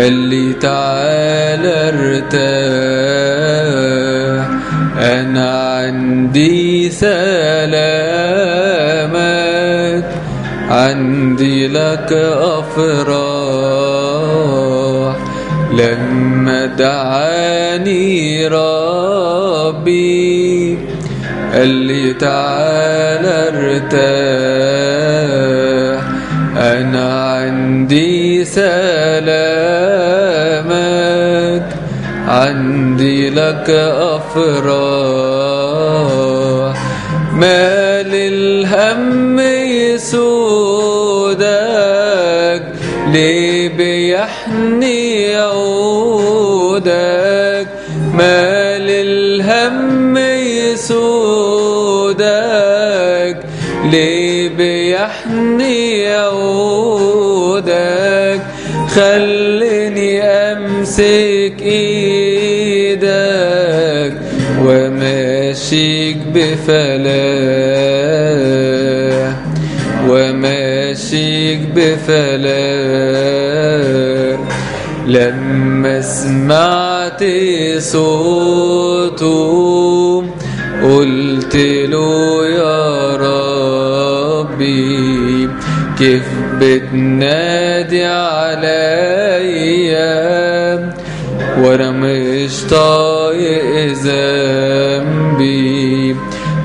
قال لي تعالى ارتاح. أنا عندي سلامك عندي لك أفراح. لما دعاني ربي قال لي تعالى ارتاح. سلامك عندي لك أفراح. ما للهم يسودك ليه بيحني امسك إيدك وماشيك بفلاح وماشيك بفلاح. لما سمعت صوته قلت له يا ربي كيف بتنادي عليا؟ وأنا مش طايق ذنبي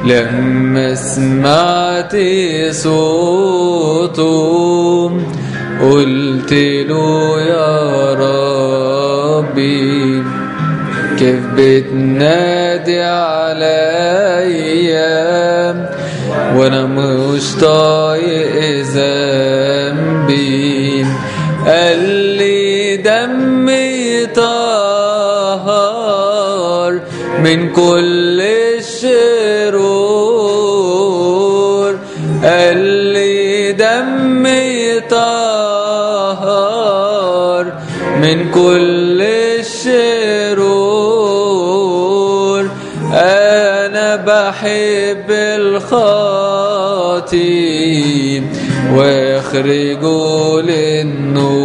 لما سمعت صوته قلت له يا ربي كيف بتنادي عليا وأنا مش طايق ذنبي قال من كل الشرور قال لي دمي طهر. من كل الشرور أنا بحب الخاطي وأخرجه للنور.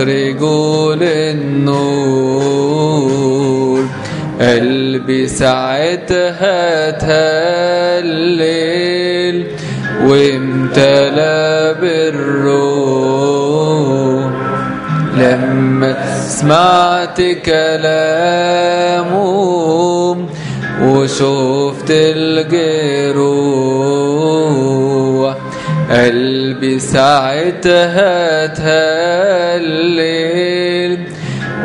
واخرجه للنور قلبي ساعتها تهلل وامتلى بالروح. لما سمعت كلامه وشفت الجروح قلبي ساعتها تهلل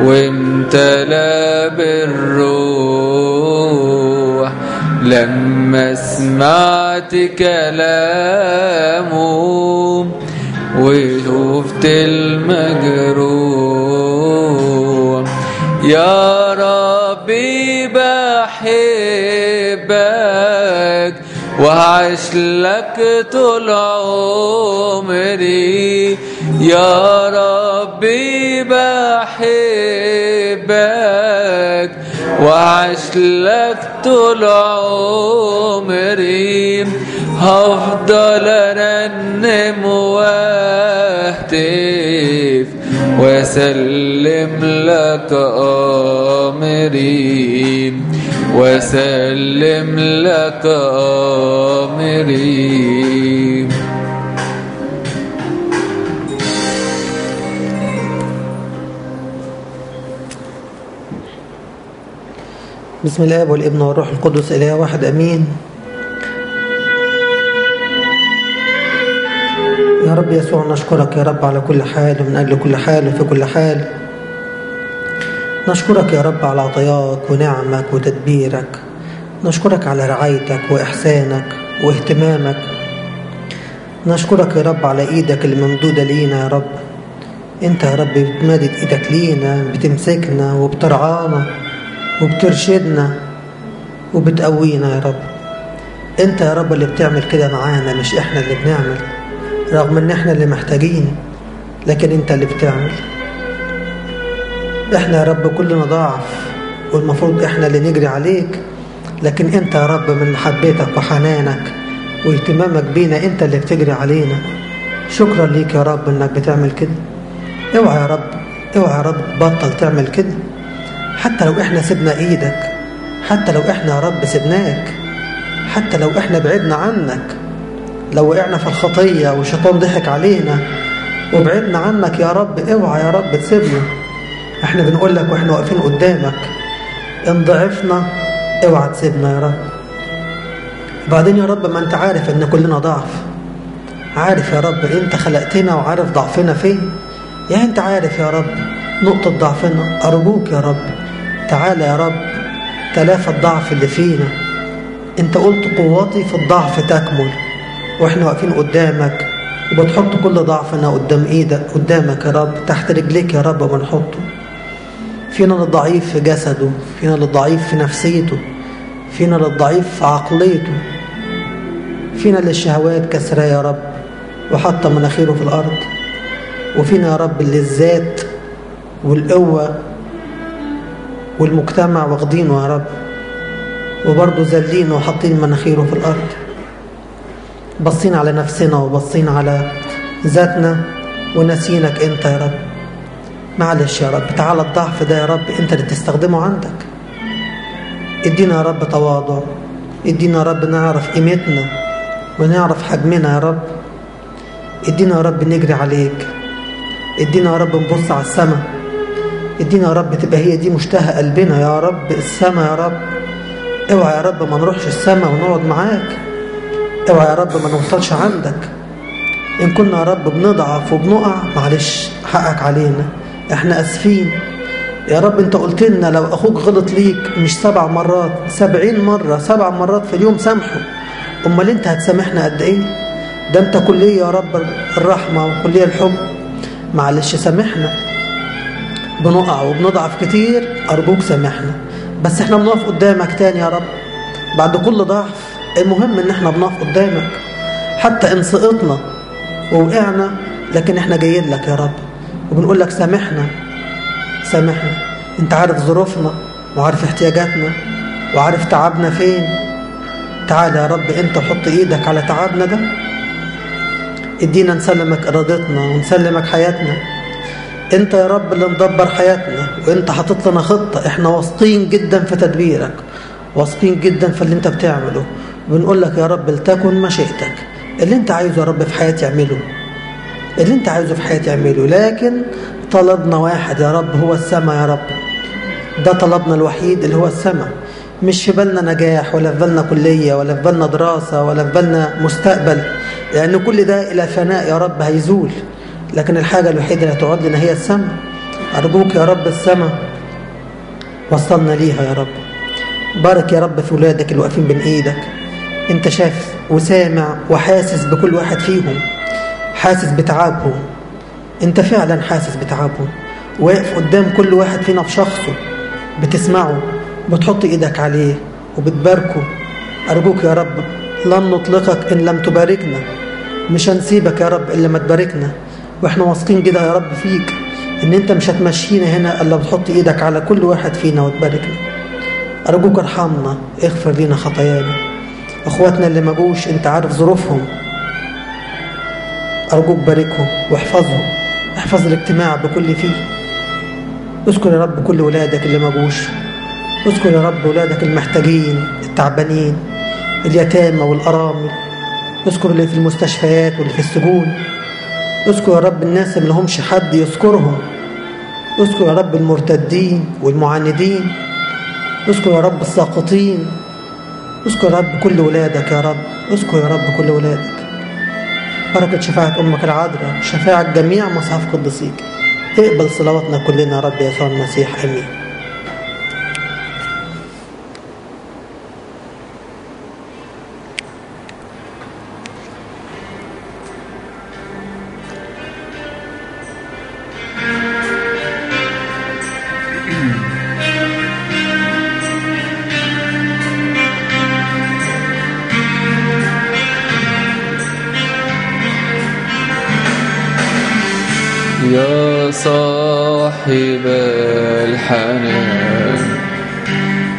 وامتلى بالروح. لما سمعت كلامه وشفت المجروح يا طول عمري يا ربي بحبك طول عمري هفضل ارنم واهتف واسلم لك امري واسلم لك امري بسم الله والابن والروح القدس إله واحد أمين. يا رب يسوع نشكرك يا رب على كل حال ومن أجل كل حال وفي كل حال. نشكرك يا رب على عطاياك ونعمك وتدبيرك. نشكرك على رعايتك وإحسانك واهتمامك. نشكرك يا رب على إيدك اللي ممدودة لينا يا رب. أنت يا رب بتمدد إيدك لينا بتمسكنا وبترعانا وبترشدنا وبتقوينا يا رب. أنت يا رب اللي بتعمل كده معانا مش إحنا اللي بنعمل رغم إن إحنا اللي محتاجين لكن أنت اللي بتعمل. إحنا يا رب كلنا ضعف والمفروض إحنا اللي نجري عليك. لكن أنت يا رب من محبتك وحنانك واهتمامك بينا أنت اللي بتجري علينا. شكرا ليك يا رب إنك بتعمل كده. أوعى يا رب أوعى يا رب بطل تعمل كده. حتى لو إحنا سيبنا إيدك حتى لو إحنا يا رب سيبناك حتى لو إحنا بعدنا عنك. لو وقعنا في الخطية والشيطان ضحك علينا وبعدنا عنك يا رب أوعى يا رب تسيبنا. إحنا بنقول لك وإحنا واقفين قدامك ان ضعفنا اوعى تسيبنا يا رب. بعدين يا رب ما انت عارف ان كلنا ضعف. عارف يا رب انت خلقتنا وعارف ضعفنا فين. يعني انت عارف يا رب نقطة ضعفنا. أرجوك يا رب تعالى يا رب تلافى الضعف اللي فينا. انت قلت قوتي في الضعف تكمل وإحنا واقفين قدامك وبتحط كل ضعفنا قدام إيدك قدامك يا رب تحت رجليك يا رب بنحطه فينا للضعيف في جسده فينا للضعيف في نفسيته فينا للضعيف في عقليته. فينا للشهوات كسراه يا رب وحط مناخيره في الأرض. وفينا يا رب اللي الذات والقوة والمجتمع واخدينه يا رب. وبرضه ذلينه وحاطين مناخيره في الأرض. بصين على نفسنا وبصين على ذاتنا ونسينك أنت يا رب. معلش يا رب تعالى الضعف ده يا رب انت اللي تستخدمه عندك. ادينا يا رب تواضع ادينا يا رب نعرف قيمتنا ونعرف حجمنا يا رب. ادينا يا رب نجري عليك. ادينا يا رب نبص على السماء ادينا يا رب تبقى هي دي مشتهى قلبنا يا رب السماء يا رب. اوعى يا رب ما نروحش السماء ونقعد معاك. اوعى يا رب ما نوصلش عندك. ان كنا يا رب بنضعف وبنقع معلش حقك علينا. إحنا آسفين. يا رب انت قلت لنا لو أخوك غلط ليك مش سبع مرات سبعين مرة سبع مرات في اليوم سامحه. أمال انت هتسامحنا قد إيه؟ ده انت كلية يا رب الرحمة وكلية الحب. معلش سامحنا. بنقع وبنضعف كتير أرجوك سامحنا. بس إحنا بنقف قدامك تاني يا رب. بعد كل ضعف المهم ان إحنا بنقف قدامك. حتى ان سقطنا ووقعنا لكن إحنا جايين لك يا رب. وبنقول لك سامحنا سامحنا. انت عارف ظروفنا وعارف احتياجاتنا وعارف تعبنا فين. تعال يا رب انت وحط إيدك على تعبنا ده. ادينا نسلمك ارادتنا ونسلمك حياتنا. انت يا رب اللي مدبر حياتنا وانت حاطط لنا خطة. إحنا واثقين جدا في تدبيرك واثقين جدا في اللي انت بتعمله. بنقول لك يا رب لتكن مشيئتك. اللي انت عايزه يا رب في حياتي اعمله. اللي انت عايزه في حياتي اعمله. لكن طلبنا واحد يا رب هو السماء يا رب. ده طلبنا الوحيد اللي هو السماء. مش في بالنا نجاح ولا في بالنا كلية ولا في بالنا دراسة ولا في بالنا مستقبل. لأن كل ده إلى فناء يا رب هيزول. لكن الحاجة الوحيدة اللي هتقعد لنا هي السماء. أرجوك يا رب السماء. وصلنا ليها يا رب. بارك يا رب في ولادك اللي واقفين بين إيدك. أنت شايف وسامع وحاسس بكل واحد فيهم. حاسس بتعبهم أنت فعلا حاسس بتعبهم واقف قدام كل واحد فينا بشخصه بتسمعه بتحط إيدك عليه وبتباركه. أرجوك يا رب لن نطلقك إن لم تباركنا. مش هنسيبك يا رب إلا ما تباركنا. وإحنا واثقين كده يا رب فيك إن أنت مش هتمشينا هنا إلا بتحط إيدك على كل واحد فينا وتباركنا. أرجوك ارحمنا اغفر لنا خطايانا. أخواتنا اللي ما جوش أنت عارف ظروفهم. أرجوك باركهم واحفظهم احفظ الاجتماع بكل فيه. اذكر يا رب كل ولادك اللي ما جوش. اذكر يا رب ولادك المحتاجين التعبانين اليتامى والأرامل. اذكر اللي في المستشفيات واللي في السجون. اذكر يا رب الناس اللي لهمش حد يذكرهم. اذكر يا رب المرتدين والمعاندين. اذكر يا رب الساقطين. اذكر يا رب كل ولادك يا رب. اذكر يا رب كل ولادك. بركة شفاعة أمك العذراء شفاعة جميع مصحف قدسيك. اقبل صلواتنا كلنا رب يسوع المسيح آمين. الحنان.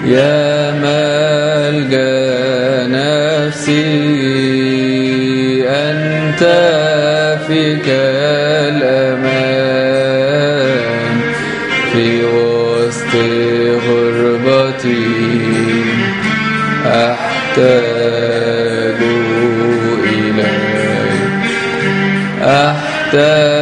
يا ملجأ نفسي أنت فيك الأمان. في وسط غربتي أحتاج إليك. أحتاج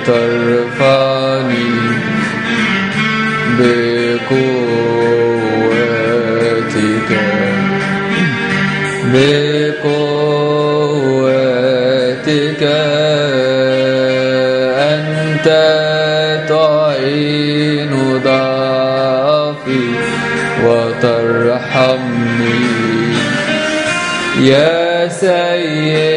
لترفعني بقوتك. بقوتك. أنت تعين ضعفي وترحمني. يا سيدي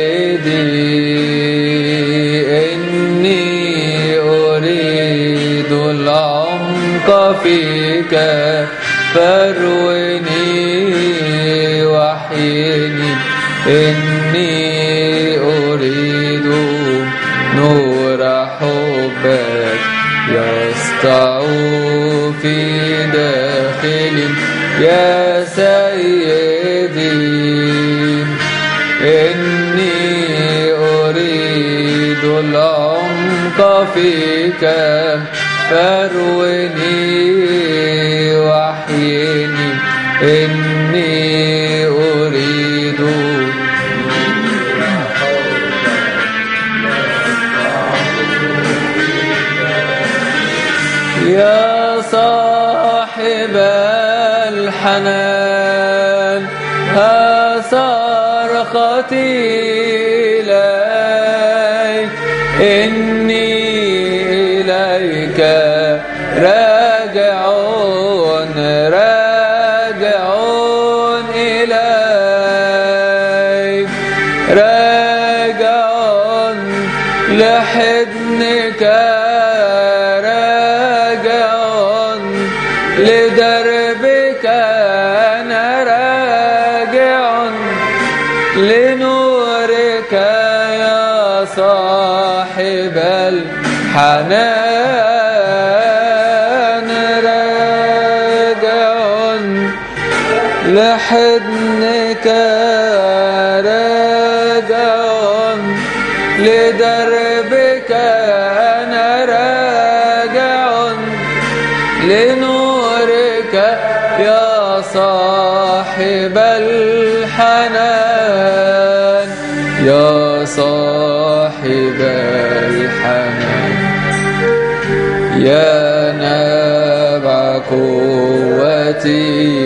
فيك فاروني وحيني. إني أريد نور حبك يسطع في داخلي يا سيدي. إني أريد العمق فيك فاروني وحيني إني أريد. يا صاحب الحنان صرختي إليك إني راجع لدربك أنا راجع لنورك يا صاحب الحنان. راجع لحضنك صاحب الحنان يا نبع قوتي.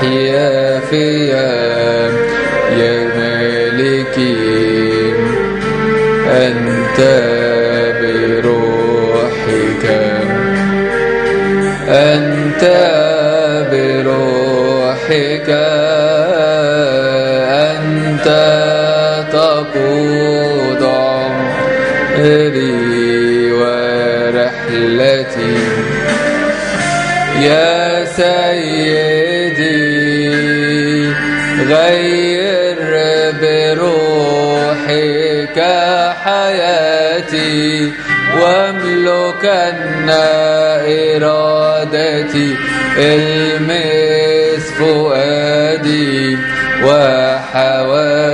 تحيا فيا يا مالكي. أنت بروحك. أنت بروحك. أنت تقود عمري ورحلتي. يا سيدي واملكن إرادتي المس فؤادي وحواسي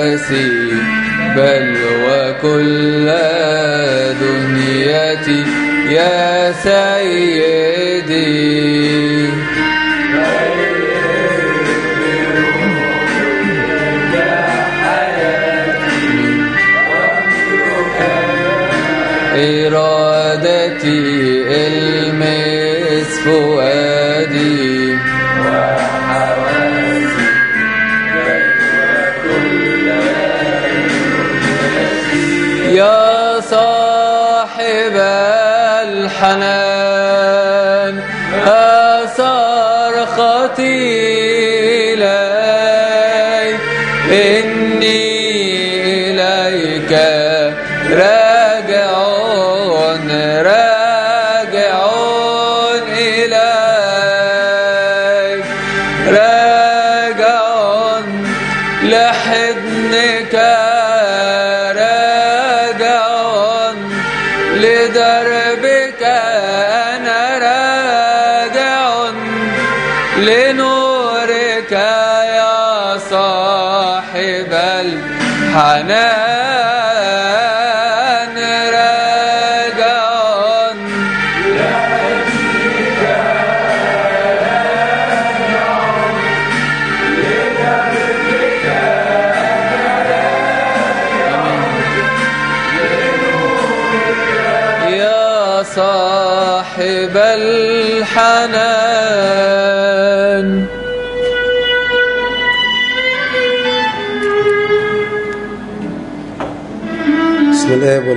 بل وكل دنيتي يا سيدي. إرادتي المس فؤادي. يا صاحب الحنان صرختي إليك لدربك أنا راجع لنورك يا صاحب الحنان.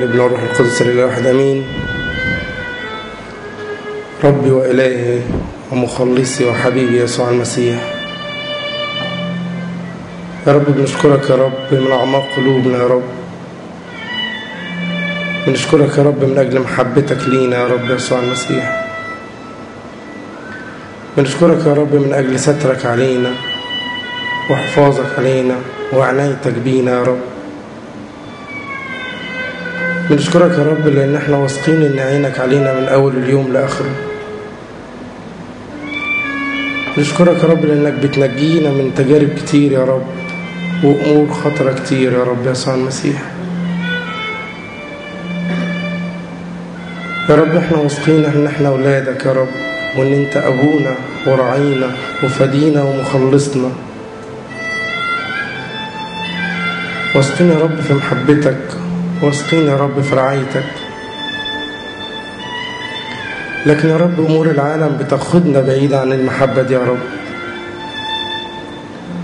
والابن والروح القدس لله واحد آمين. ربي وإلهي ومخلصي وحبيبي يسوع المسيح. يا رب بنشكرك يا رب من أعماق قلوبنا يا رب. بنشكرك يا رب من أجل محبتك لينا يا رب يسوع المسيح. بنشكرك يا رب من أجل سترك علينا وحفاظك علينا وعنايتك بينا يا رب. بنشكرك يا رب لأن إحنا واثقين إن عينك علينا من أول اليوم لآخره. نشكرك يا رب لأنك بتنجينا من تجارب كتير يا رب وأمور خطرة كتير يا رب يسوع المسيح. يا رب إحنا واثقين إن إحنا أولادك يا رب وإن أنت أبونا ورعينا وفدينا ومخلصنا. واثقين يا رب في محبتك واثقين يا رب في رعايتك. لكن يا رب أمور العالم بتاخدنا بعيد عن المحبة دي يا رب.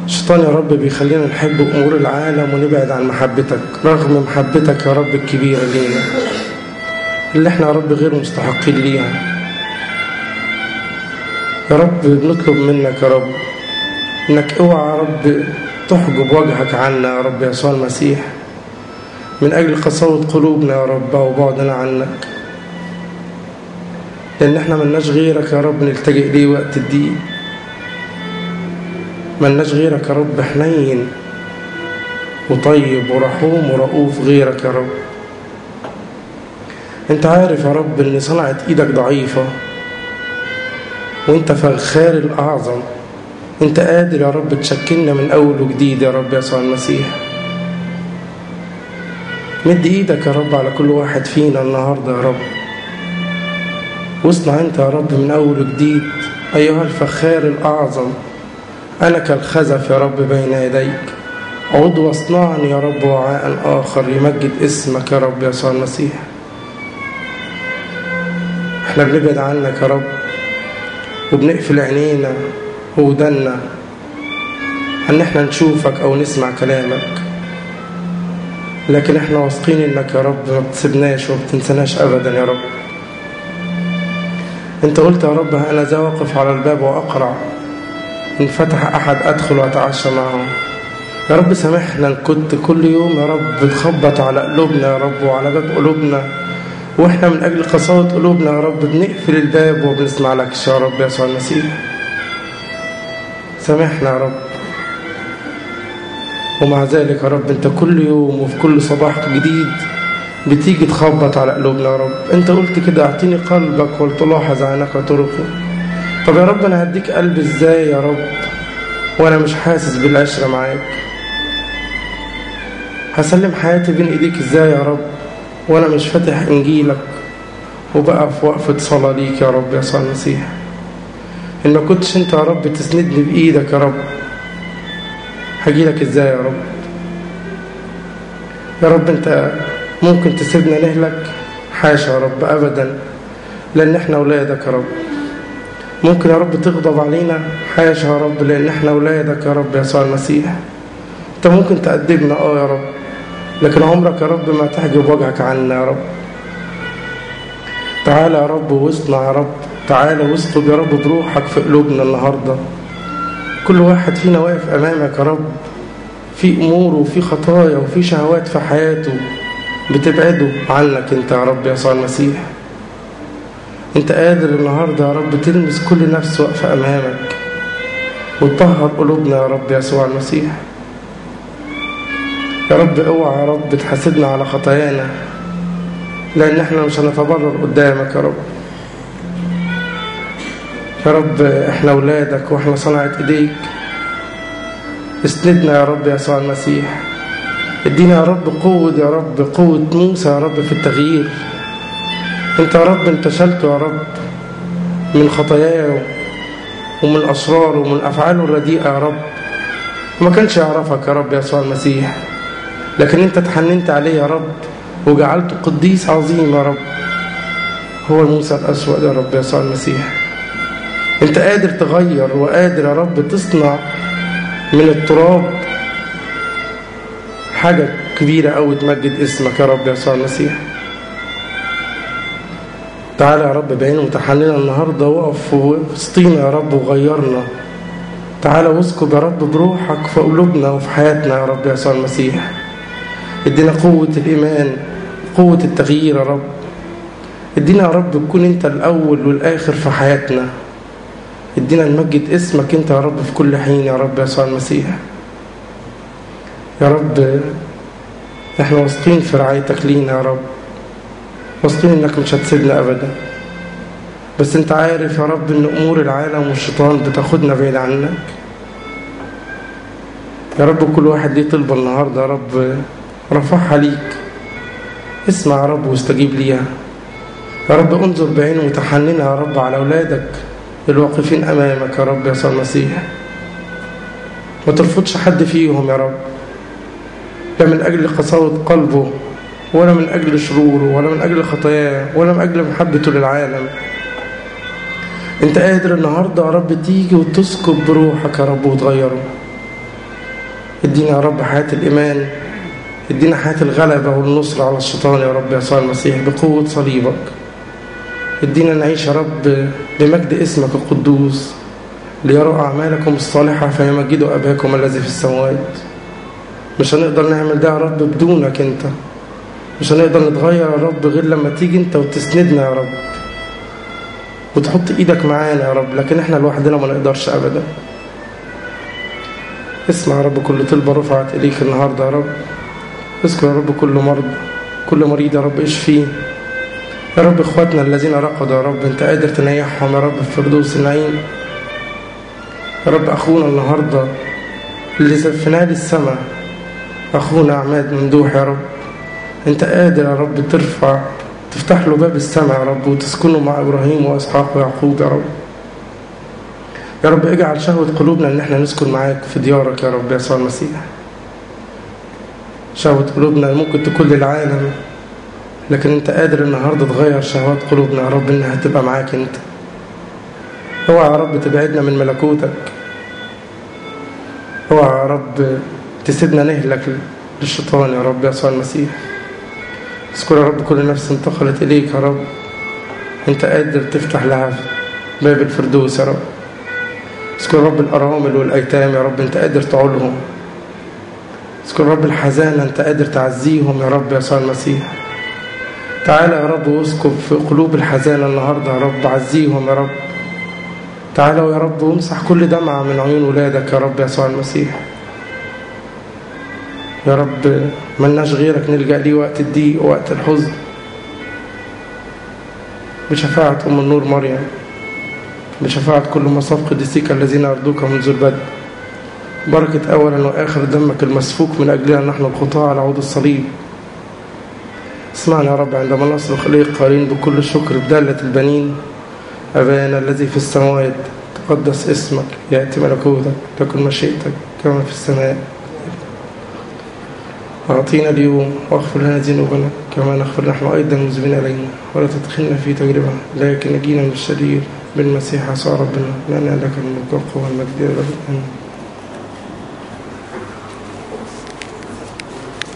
الشيطان يا رب بيخلينا نحب أمور العالم ونبعد عن محبتك رغم محبتك يا رب الكبيرة لينا اللي إحنا يا رب غير مستحقين ليها. يا رب بنطلب منك يا رب إنك اوعى يا رب تحجب وجهك عنا يا رب يسوع المسيح. من أجل قساوة قلوبنا يا رب وبعدنا عنك. لأن إحنا ملناش غيرك يا رب نلتجئ ليه وقت الضيق ملناش غيرك يا رب حنين وطيب ورحوم ورؤوف غيرك يا رب. أنت عارف يا رب إن صنعت إيدك ضعيفة وأنت فخار الأعظم. أنت قادر يا رب تشكلنا من أول وجديد يا رب يسوع المسيح. مد إيدك يا رب على كل واحد فينا النهارده يا رب. واصنع انت يا رب من أول وجديد. أيها الفخار الأعظم أنا كالخزف يا رب بين يديك. عود واصنعني يا رب وعاء اخر يمجد اسمك يا رب يسوع المسيح. إحنا بنبعد عنك يا رب وبنقفل عينينا وودنا إن إحنا نشوفك أو نسمع كلامك. لكن إحنا واثقين إنك يا رب ما بتسيبناش وما بتنسناش ابدا يا رب. أنت قلت يا رب أنا ذا واقف على الباب واقرع إن فتح أحد أدخل وأتعشى معه. يا رب سامحنا إن كنت كل يوم يا رب بتخبط على قلوبنا يا رب وعلى باب قلوبنا. وإحنا من أجل قساوة قلوبنا يا رب بنقفل الباب وبنسمع لك يا رب يسوع المسيح. سامحنا يا رب. ومع ذلك يا رب أنت كل يوم وفي كل صباح جديد بتيجي تخبط على قلوبنا يا رب. أنت قلت كده أعطيني قلبك ولتلاحظ عينك وطرقي طب يا رب أنا هديك قلب إزاي يا رب؟ وأنا مش حاسس بالعشرة معاك. هسلم حياتي بين إيديك إزاي يا رب؟ وأنا مش فاتح إنجيلك. وبقى في وقفة صلاة ليك يا رب يسوع المسيح. إن ما كنتش أنت يا رب تسندني بإيدك يا رب. هجيلك إزاي يا رب؟ يا رب أنت ممكن تسيبنا نهلك حاشا يا رب ابدا لأن إحنا اولادك يا رب. ممكن يا رب تغضب علينا حاشا يا رب لأن إحنا اولادك يا رب يسوع المسيح. أنت ممكن تأدبنا آه يا رب لكن عمرك يا رب ما تحجب وجهك عنا يا رب. تعالى يا رب واصنع يا رب تعالى واسكب يا رب بروحك في قلوبنا النهاردة. كل واحد فينا واقف أمامك يا رب. في أمور وفي خطايا وفي شهوات في حياته بتبعده. عنك أنت يا رب يسوع المسيح. أنت قادر النهاردة يا رب تلمس كل نفس واقفة أمامك. وتطهر قلوبنا يا رب يسوع المسيح. يا رب اوعى يا رب تحاسبنا على خطايانا لأن إحنا مش هنتبرر قدامك يا رب. يا رب إحنا أولادك وإحنا صنعة إيديك. اسندنا يا رب يسوع المسيح. ادينا يا رب قوة يا رب قوة موسى يا رب في التغيير. أنت يا رب انتشلت يا رب من خطاياه ومن أسراره ومن أفعاله الرديئة يا رب. وما كانش يعرفك يا رب يسوع المسيح. لكن أنت تحننت عليه يا رب وجعلته قديس عظيم يا رب. هو موسى الأسود يا رب يسوع المسيح. انت قادر تغير وقادر يا رب تصنع من التراب حاجة كبيرة أوي تمجد اسمك يا رب يسوع المسيح. تعالى يا رب بعين متحننا النهاردة وقف وسطينا يا رب وغيرنا. تعالى واسكب يا رب بروحك في قلوبنا وفي حياتنا يا رب يسوع المسيح. ادينا قوة الإيمان قوة التغيير يا رب. ادينا يا رب تكون انت الأول والآخر في حياتنا. ادينا نمجد اسمك انت يا رب في كل حين يا رب يسوع المسيح. يا رب إحنا واثقين في رعايتك لينا يا رب. واثقين انك مش هتسيبنا ابدا. بس انت عارف يا رب ان امور العالم والشيطان بتاخدنا بعيد عنك. يا رب كل واحد ليه طلبة النهاردة يا رب رفعها ليك. اسمع يا رب واستجيب ليها. يا رب انظر بعين متحننة يا رب على أولادك. الواقفين أمامك يا رب يسوع المسيح ما ترفضش حد فيهم يا رب. لا من أجل قساوة قلبه ولا من أجل شروره ولا من أجل خطاياه ولا من أجل محبته للعالم. أنت قادر النهاردة يا رب تيجي وتسكب بروحك يا رب وتغيره. ادينا يا رب حياة الإيمان. ادينا حياة الغلبة والنصر على الشيطان يا رب يسوع المسيح بقوة صليبك. ادينا نعيش يا رب بمجد اسمك القدوس ليروا أعمالكم الصالحة فيمجدوا أباكم الذي في السماوات. مش هنقدر نعمل ده يا رب بدونك أنت. مش هنقدر نتغير يا رب غير لما تيجي أنت وتسندنا يا رب. وتحط إيدك معانا يا رب لكن إحنا لوحدنا ما نقدرش ابدا. اسمع يا رب كل طلبة رفعت إليك النهاردة يا رب. اذكر يا رب كل مرض كل مريض يا رب اشفيه يا رب إخواتنا الذين رقدوا يا رب أنت قادر تنيحهم يا رب في فردوس النعيم. يا رب أخونا النهارده اللي زفناه للسماء أخونا عماد ممدوح يا رب. أنت قادر يا رب ترفع تفتح له باب السماء يا رب وتسكنه مع إبراهيم وإسحاق ويعقوب يا رب. يا رب اجعل شهوة قلوبنا إن إحنا نسكن معاك في ديارك يا رب يسوع المسيح. شهوة قلوبنا ممكن تكون للعالم. لكن انت قادر النهاردة تغير شهوات قلوبنا يا رب إنها تبقى معاك انت. اوعى يا رب تبعدنا من ملكوتك. اوعى يا رب تسيبنا نهلك للشيطان يا رب يسوع المسيح. اذكر يا رب كل نفس انتقلت إليك يا رب. انت قادر تفتح لها باب الفردوس يا رب. اذكر رب الأرامل والأيتام يا رب انت قادر تعولهم. اذكر رب الحزانة انت قادر تعزيهم يا رب يسوع المسيح. تعالى يا رب واسكب في قلوب الحزانة النهاردة يا رب عزيهم يا رب. تعالى يا رب وامسح كل دمعة من عيون ولادك يا رب يسوع المسيح. يا رب ملناش غيرك نلجأ ليه وقت الضيق ووقت الحزن. بشفاعة أم النور مريم بشفاعة كل مصاف قديسيك الذين أرضوك منذ البدء. بركة أولا وآخر دمك المسفوك من أجلنا نحن الخطاة على عود الصليب. اسمعنا يا رب عندما نصرخ إليك قائلين بكل شكر بدالة البنين. أبانا الذي في السماوات تقدس اسمك يأتي ملكوتك تكن مشيئتك كما في السماء. أعطينا اليوم واغفر لنا ذنوبنا كما نغفر نحن أيضا المذنبين إلينا ولا تدخلنا في تجربة لكن نجينا من الشرير بالمسيح عصى ربنا. لأن لك الملك والقوة والمجد آمين.